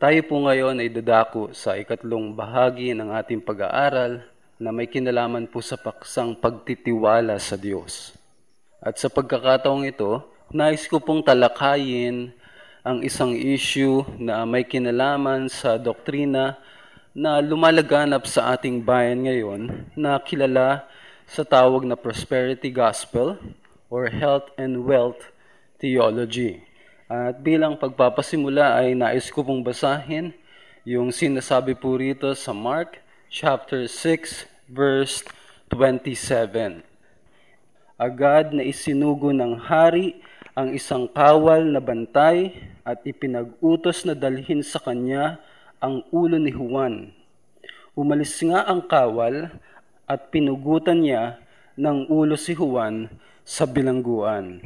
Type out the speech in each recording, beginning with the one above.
Tayo po ngayon ay dadako sa ikatlong bahagi ng ating pag-aaral na may kinalaman po sa paksang pagtitiwala sa Diyos. At sa pagkakataong ito, nais ko pong talakayin ang isang issue na may kinalaman sa doktrina na lumalaganap sa ating bayan ngayon na kilala sa tawag na prosperity gospel or health and wealth theology. At bilang pagpapasimula ay nais ko pong basahin yung sinasabi po rito sa Mark chapter 6 verse 27. Agad na isinugo ng hari ang isang kawal na bantay at ipinag-utos na dalhin sa kanya ang ulo ni Juan. Umalis nga ang kawal at pinugutan niya ng ulo si Juan sa bilangguan.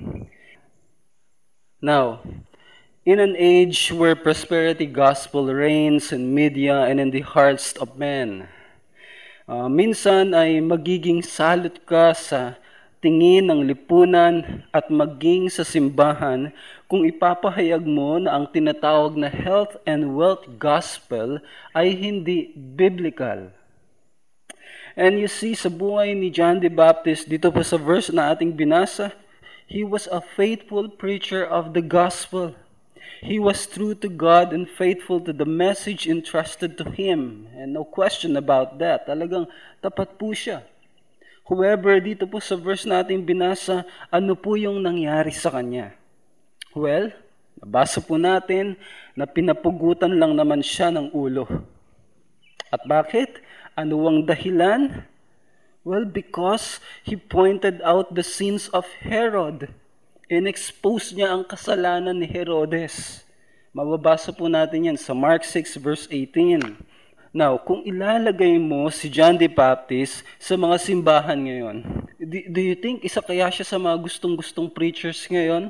Now, in an age where prosperity gospel reigns in media and in the hearts of men, uh, minsan ay magiging salot ka sa tingin ng lipunan at maging sa simbahan kung ipapahayag mo na ang tinatawag na health and wealth gospel ay hindi biblical. And you see sa buhay ni John the Baptist, dito po sa verse na ating binasa, He was a faithful preacher of the gospel. He was true to God and faithful to the message entrusted to him. And no question about that. Talagang tapat po siya. However, dito po sa verse natin binasa, ano po yung nangyari sa kanya? Well, nabasa po natin na pinapugutan lang naman siya ng ulo. At bakit? Ano ang dahilan? Well, because he pointed out the sins of Herod. In-expose niya ang kasalanan ni Herodes. Mababasa po natin yan sa Mark 6 verse 18. Now, kung ilalagay mo si John the Baptist sa mga simbahan ngayon, do, do you think isa kaya siya sa mga gustong-gustong preachers ngayon?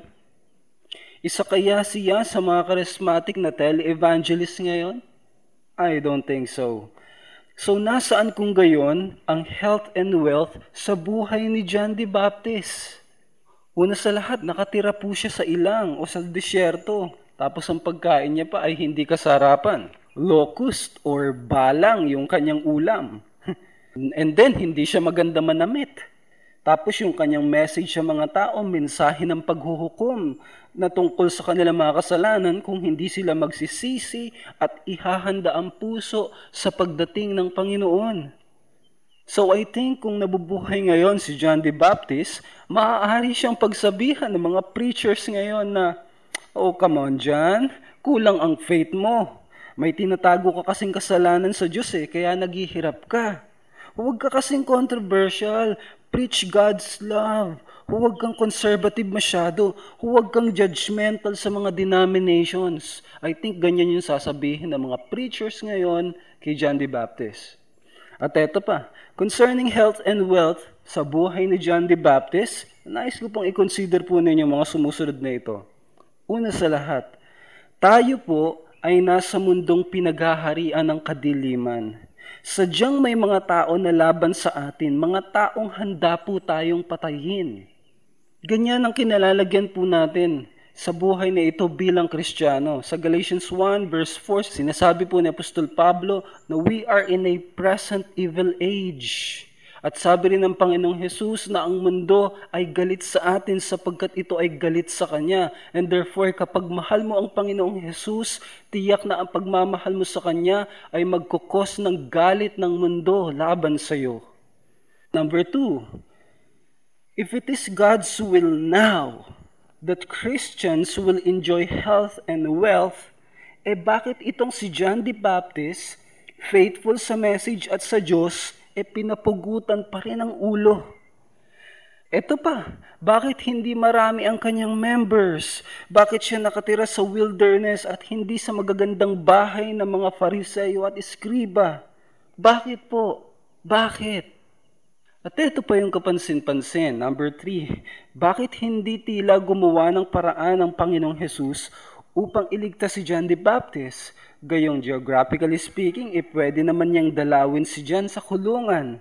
Isa kaya siya sa mga charismatic na tele-evangelist ngayon? I don't think so. So nasaan kung gayon ang health and wealth sa buhay ni John the Baptist? Una sa lahat, nakatira po siya sa ilang o sa disyerto. Tapos ang pagkain niya pa ay hindi kasarapan. Locust or balang yung kanyang ulam. And then, hindi siya maganda manamit. Tapos yung kanyang message sa mga tao, mensahe ng paghuhukom na tungkol sa kanilang mga kasalanan kung hindi sila magsisisi at ihahanda ang puso sa pagdating ng Panginoon. So I think kung nabubuhay ngayon si John the Baptist, maaari siyang pagsabihan ng mga preachers ngayon na, Oh, come on, John, kulang ang faith mo. May tinatago ka kasing kasalanan sa Diyos eh, kaya naghihirap ka. Huwag ka kasing controversial. Preach God's love. Huwag kang conservative masyado. Huwag kang judgmental sa mga denominations. I think ganyan yung sasabihin ng mga preachers ngayon kay John the Baptist. At eto pa, concerning health and wealth sa buhay ni John the Baptist, nais ko pong i-consider po ninyo mga sumusunod na ito. Una sa lahat, tayo po ay nasa mundong pinaghaharian ng kadiliman. Sadyang may mga tao na laban sa atin, mga taong handa po tayong patayin. Ganyan ang kinalalagyan po natin sa buhay na ito bilang Kristiyano. Sa Galatians 1 verse 4, sinasabi po ni Apostol Pablo na we are in a present evil age. At sabi rin ng Panginoong Hesus na ang mundo ay galit sa atin sapagkat ito ay galit sa Kanya. And therefore, kapag mahal mo ang Panginoong Hesus, tiyak na ang pagmamahal mo sa Kanya ay magkukos ng galit ng mundo laban sa iyo. Number two, if it is God's will now that Christians will enjoy health and wealth, eh bakit itong si John the Baptist, faithful sa message at sa Diyos, e pinapugutan pa rin ang ulo. Ito pa, bakit hindi marami ang kanyang members? Bakit siya nakatira sa wilderness at hindi sa magagandang bahay ng mga fariseyo at eskriba? Bakit po? Bakit? At ito pa yung kapansin-pansin. Number three, bakit hindi tila gumawa ng paraan ng Panginoong Jesus upang iligtas si John the Baptist? Gayong geographically speaking, eh pwede naman niyang dalawin si John sa kulungan.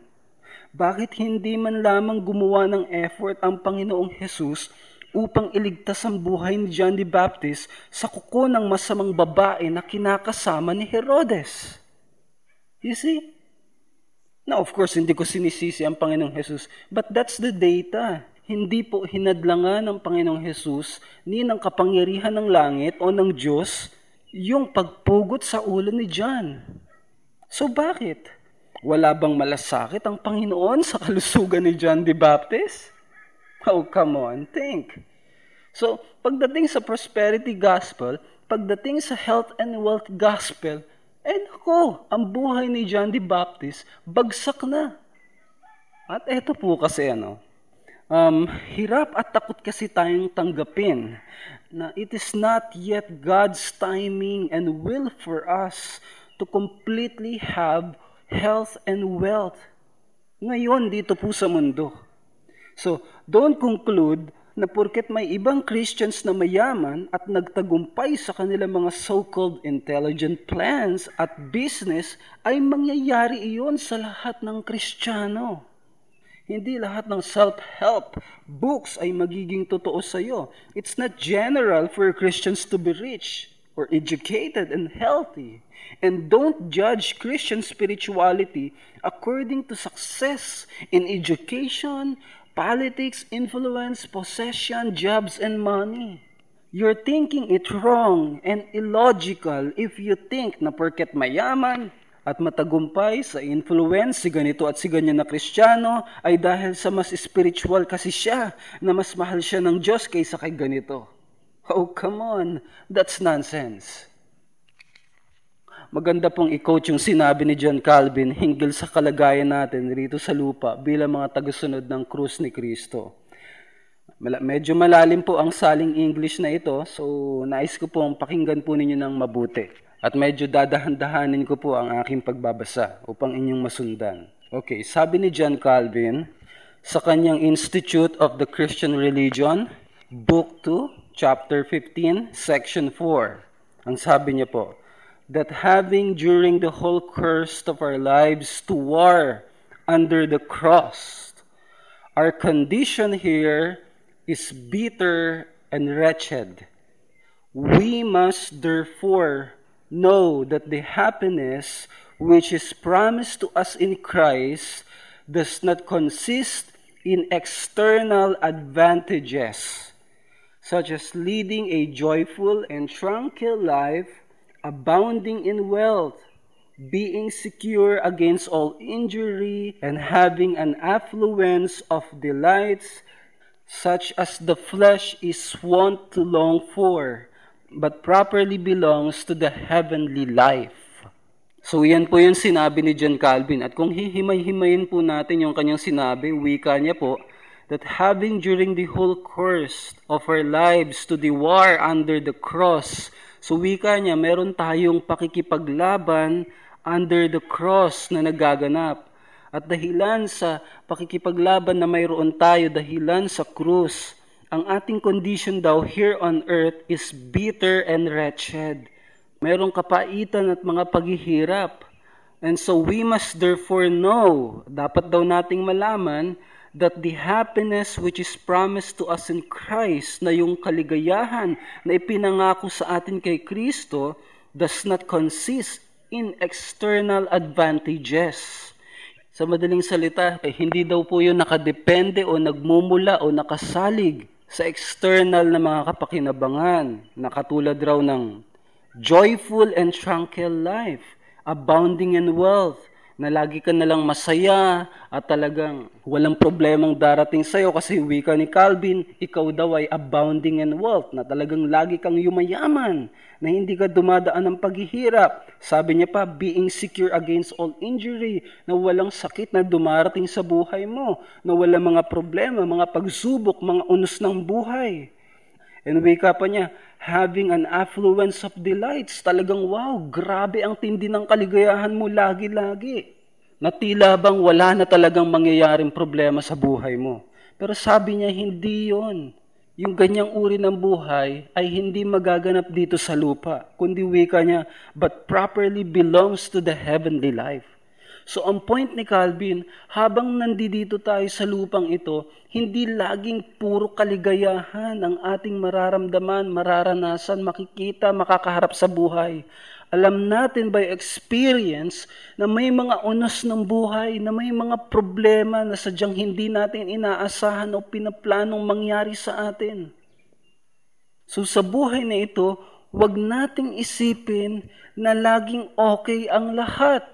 Bakit hindi man lamang gumawa ng effort ang Panginoong Jesus upang iligtas ang buhay ni John the Baptist sa kuko ng masamang babae na kinakasama ni Herodes. You see? Now, of course, hindi ko sinisisi ang Panginoong Jesus, but that's the data. Hindi po hinadlangan ng Panginoong Jesus ni ng kapangyarihan ng langit o ng Diyos yung pagpugot sa ulo ni John. So bakit? Wala bang malasakit ang Panginoon sa kalusugan ni John the Baptist? Oh, come on, think. So, pagdating sa prosperity gospel, pagdating sa health and wealth gospel, eh nako, ang buhay ni John the Baptist, bagsak na. At eto po kasi ano, um, hirap at takot kasi tayong tanggapin na it is not yet God's timing and will for us to completely have health and wealth. Ngayon, dito po sa mundo. So, don't conclude na porket may ibang Christians na mayaman at nagtagumpay sa kanilang mga so-called intelligent plans at business, ay mangyayari iyon sa lahat ng Kristiyano. Hindi lahat ng self-help books ay magiging totoo sa iyo. It's not general for Christians to be rich or educated and healthy. And don't judge Christian spirituality according to success in education, politics, influence, possession, jobs, and money. You're thinking it wrong and illogical if you think na porket mayaman at matagumpay sa influence si ganito at si ganyan na kristyano ay dahil sa mas spiritual kasi siya na mas mahal siya ng Diyos kaysa kay ganito. Oh, come on. That's nonsense. Maganda pong i-quote yung sinabi ni John Calvin hinggil sa kalagayan natin rito sa lupa bilang mga tagasunod ng krus ni Kristo. Medyo malalim po ang saling English na ito, so nais ko pong pakinggan po ninyo ng mabuti. At medyo dadahan-dahanin ko po ang aking pagbabasa upang inyong masundan. Okay, sabi ni John Calvin sa kanyang Institute of the Christian Religion, Book 2, Chapter 15, Section 4. Ang sabi niya po, that having during the whole course of our lives to war under the cross, our condition here is bitter and wretched. We must therefore know that the happiness which is promised to us in Christ does not consist in external advantages, such as leading a joyful and tranquil life abounding in wealth, being secure against all injury, and having an affluence of delights such as the flesh is wont to long for, but properly belongs to the heavenly life. So yan po yung sinabi ni John Calvin. At kung hihimay-himayin po natin yung kanyang sinabi, wika niya po, that having during the whole course of our lives to the war under the cross, So wika niya, meron tayong pakikipaglaban under the cross na nagaganap. At dahilan sa pakikipaglaban na mayroon tayo, dahilan sa krus, ang ating condition daw here on earth is bitter and wretched. Merong kapaitan at mga paghihirap. And so we must therefore know, dapat daw nating malaman, that the happiness which is promised to us in Christ, na yung kaligayahan na ipinangako sa atin kay Kristo, does not consist in external advantages. Sa madaling salita, eh, hindi daw po yun nakadepende o nagmumula o nakasalig sa external na mga kapakinabangan, na katulad raw ng joyful and tranquil life, abounding in wealth, na lagi ka nalang masaya at talagang walang problemang darating sa'yo kasi wika ni Calvin, ikaw daw ay abounding in wealth, na talagang lagi kang yumayaman, na hindi ka dumadaan ng paghihirap. Sabi niya pa, being secure against all injury, na walang sakit na dumarating sa buhay mo, na walang mga problema, mga pagsubok, mga unos ng buhay. And wika pa niya, having an affluence of delights. Talagang wow, grabe ang tindi ng kaligayahan mo lagi-lagi. Na tila bang wala na talagang mangyayaring problema sa buhay mo. Pero sabi niya, hindi yon. Yung ganyang uri ng buhay ay hindi magaganap dito sa lupa, kundi wika niya, but properly belongs to the heavenly life. So ang point ni Calvin, habang nandito tayo sa lupang ito, hindi laging puro kaligayahan ang ating mararamdaman, mararanasan, makikita, makakaharap sa buhay. Alam natin by experience na may mga unos ng buhay, na may mga problema na sadyang hindi natin inaasahan o pinaplanong mangyari sa atin. So sa buhay na ito, wag nating isipin na laging okay ang lahat.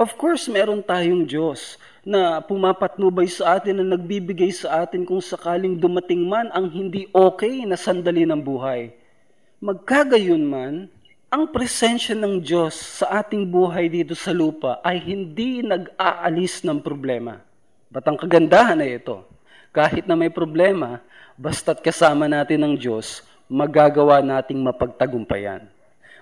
Of course, meron tayong Diyos na pumapatnubay sa atin na nagbibigay sa atin kung sakaling dumating man ang hindi okay na sandali ng buhay. Magkagayon man, ang presensya ng Diyos sa ating buhay dito sa lupa ay hindi nag-aalis ng problema. Ba't ang kagandahan ay ito? Kahit na may problema, basta't kasama natin ng Diyos, magagawa nating mapagtagumpayan.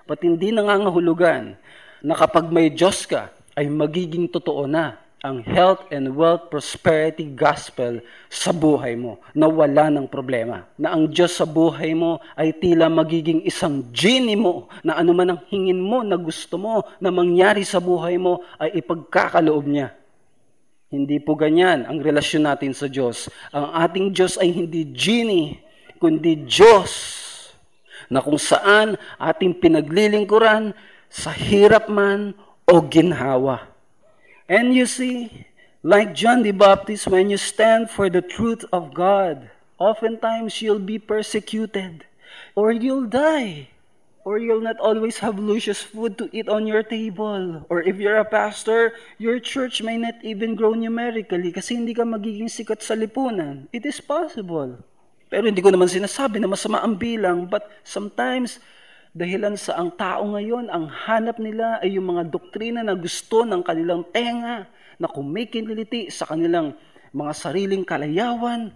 Ba't hindi nangangahulugan na kapag may Diyos ka, ay magiging totoo na ang health and wealth prosperity gospel sa buhay mo na wala ng problema. Na ang Diyos sa buhay mo ay tila magiging isang genie mo na anuman ang hingin mo na gusto mo na mangyari sa buhay mo ay ipagkakaloob niya. Hindi po ganyan ang relasyon natin sa Diyos. Ang ating Diyos ay hindi genie, kundi Diyos na kung saan ating pinaglilingkuran sa hirap man o ginhawa. And you see, like John the Baptist, when you stand for the truth of God, oftentimes you'll be persecuted, or you'll die, or you'll not always have luscious food to eat on your table. Or if you're a pastor, your church may not even grow numerically kasi hindi ka magiging sikat sa lipunan. It is possible. Pero hindi ko naman sinasabi na masama ang bilang, but sometimes Dahilan sa ang tao ngayon, ang hanap nila ay yung mga doktrina na gusto ng kanilang tenga, na kumikiniliti sa kanilang mga sariling kalayawan.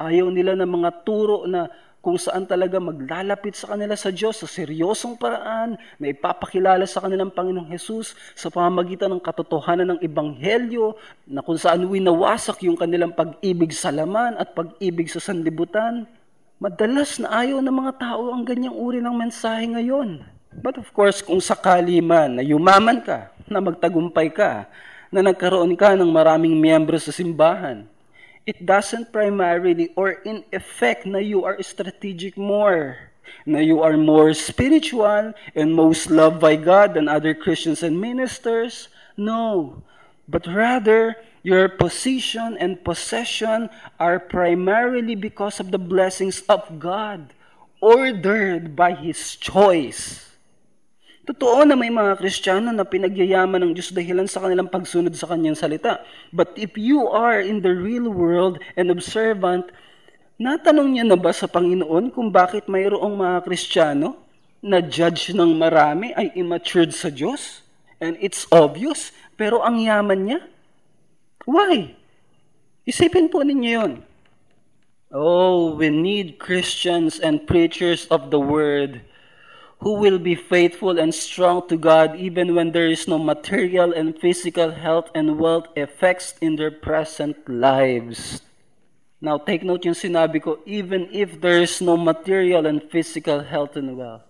Ayaw nila ng mga turo na kung saan talaga maglalapit sa kanila sa Diyos sa seryosong paraan na ipapakilala sa kanilang Panginoong Hesus sa pamamagitan ng katotohanan ng Ebanghelyo na kung saan winawasak yung kanilang pag-ibig sa laman at pag-ibig sa sanlibutan. Madalas na ayaw ng mga tao ang ganyang uri ng mensahe ngayon. But of course, kung sakali man na yumaman ka, na magtagumpay ka, na nagkaroon ka ng maraming miyembro sa simbahan, it doesn't primarily or in effect na you are strategic more, na you are more spiritual and most loved by God than other Christians and ministers. No, but rather Your position and possession are primarily because of the blessings of God, ordered by His choice. Totoo na may mga Kristiyano na pinagyayaman ng Diyos dahilan sa kanilang pagsunod sa kanyang salita. But if you are in the real world and observant, natanong niya na ba sa Panginoon kung bakit mayroong mga Kristiyano na judge ng marami ay immatured sa Diyos? And it's obvious, pero ang yaman niya, Why? Isipin po ninyo yun. Oh, we need Christians and preachers of the word who will be faithful and strong to God even when there is no material and physical health and wealth effects in their present lives. Now, take note yung sinabi ko, even if there is no material and physical health and wealth.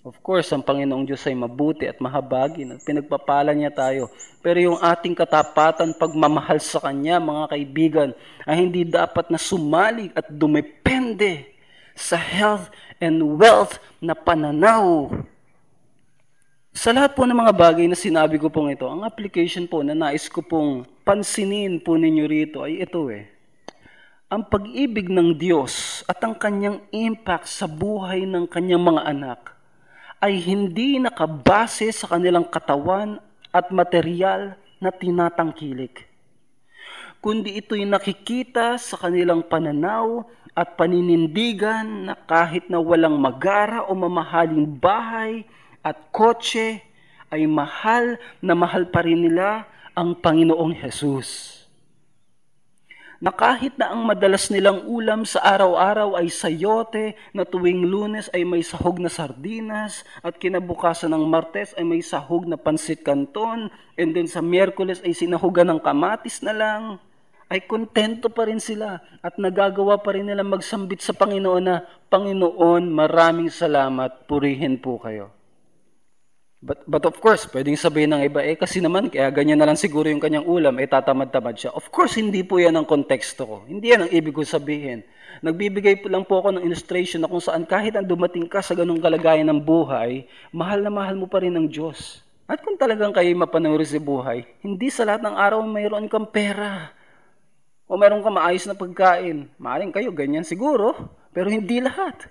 Of course, ang Panginoong Diyos ay mabuti at mahabagin at pinagpapala niya tayo. Pero yung ating katapatan, pagmamahal sa Kanya, mga kaibigan, ay hindi dapat na sumali at dumepende sa health and wealth na pananaw. Sa lahat po ng mga bagay na sinabi ko pong ito, ang application po na nais ko pong pansinin po ninyo rito ay ito eh. Ang pag-ibig ng Diyos at ang kanyang impact sa buhay ng kanyang mga anak ay hindi nakabase sa kanilang katawan at material na tinatangkilik, kundi ito'y nakikita sa kanilang pananaw at paninindigan na kahit na walang magara o mamahaling bahay at kotse, ay mahal na mahal pa rin nila ang Panginoong Hesus na kahit na ang madalas nilang ulam sa araw-araw ay sayote, na tuwing lunes ay may sahog na sardinas, at kinabukasan ng martes ay may sahog na pansit canton, and then sa miyerkules ay sinahugan ng kamatis na lang, ay kontento pa rin sila at nagagawa pa rin nila magsambit sa Panginoon na, Panginoon, maraming salamat, purihin po kayo. But, but of course, pwedeng sabihin ng iba, eh kasi naman, kaya ganyan na lang siguro yung kanyang ulam, eh tatamad-tamad siya. Of course, hindi po yan ang konteksto ko. Hindi yan ang ibig ko sabihin. Nagbibigay po lang po ako ng illustration na kung saan kahit ang dumating ka sa ganung kalagayan ng buhay, mahal na mahal mo pa rin ng Diyos. At kung talagang kayo mapanuri sa buhay, hindi sa lahat ng araw mayroon kang pera. O mayroon kang maayos na pagkain. Maaring kayo, ganyan siguro, pero hindi lahat.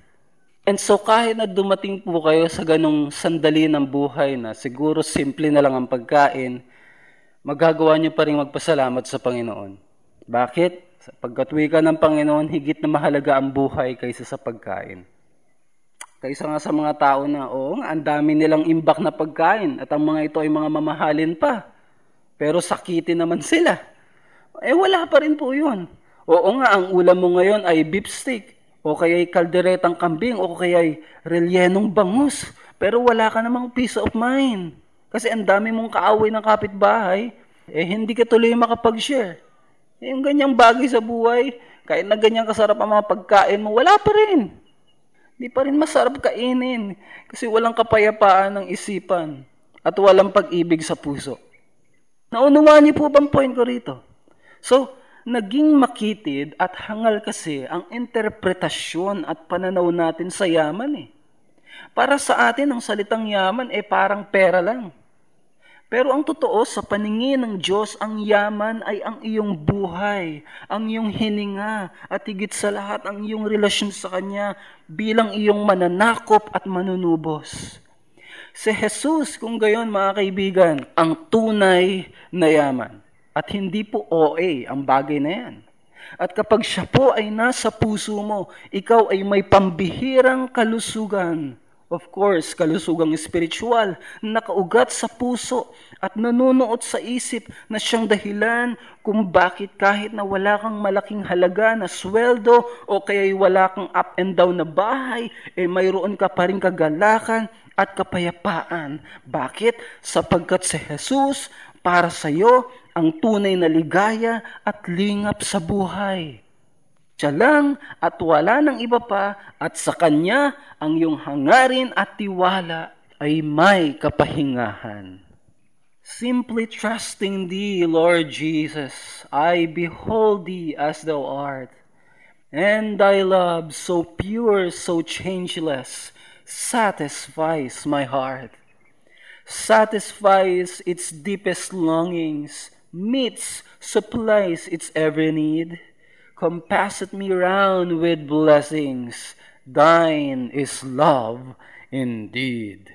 And so kahit na dumating po kayo sa ganong sandali ng buhay na siguro simple na lang ang pagkain, magagawa niyo pa rin magpasalamat sa Panginoon. Bakit? Sa pagkatwi ka ng Panginoon, higit na mahalaga ang buhay kaysa sa pagkain. Kaysa nga sa mga tao na, oo ang dami nilang imbak na pagkain at ang mga ito ay mga mamahalin pa. Pero sakitin naman sila. Eh wala pa rin po yun. Oo nga, ang ulam mo ngayon ay beef steak o kaya'y kalderetang kambing, o kaya'y relyenong bangus. Pero wala ka namang peace of mind. Kasi ang dami mong kaaway ng kapitbahay, eh hindi ka tuloy makapag-share. Eh, yung ganyang bagay sa buhay, kahit na ganyang kasarap ang mga pagkain mo, wala pa rin. Hindi pa rin masarap kainin. Kasi walang kapayapaan ng isipan at walang pag-ibig sa puso. Naunawaan niyo po bang point ko rito? So, naging makitid at hangal kasi ang interpretasyon at pananaw natin sa yaman eh. Para sa atin, ang salitang yaman eh parang pera lang. Pero ang totoo, sa paningin ng Diyos, ang yaman ay ang iyong buhay, ang iyong hininga, at higit sa lahat ang iyong relasyon sa Kanya bilang iyong mananakop at manunubos. Si Jesus, kung gayon mga kaibigan, ang tunay na yaman. At hindi po OA ang bagay na yan. At kapag siya po ay nasa puso mo, ikaw ay may pambihirang kalusugan. Of course, kalusugang spiritual, nakaugat sa puso at nanunuot sa isip na siyang dahilan kung bakit kahit na wala kang malaking halaga na sweldo o kaya wala kang up and down na bahay, eh mayroon ka pa rin kagalakan at kapayapaan. Bakit? Sapagkat si Jesus para sa iyo ang tunay na ligaya at lingap sa buhay. Siya lang at wala ng iba pa at sa Kanya ang iyong hangarin at tiwala ay may kapahingahan. Simply trusting Thee, Lord Jesus, I behold Thee as Thou art. And Thy love, so pure, so changeless, satisfies my heart. Satisfies its deepest longings, meets, supplies its every need. Compasseth me round with blessings. Thine is love indeed.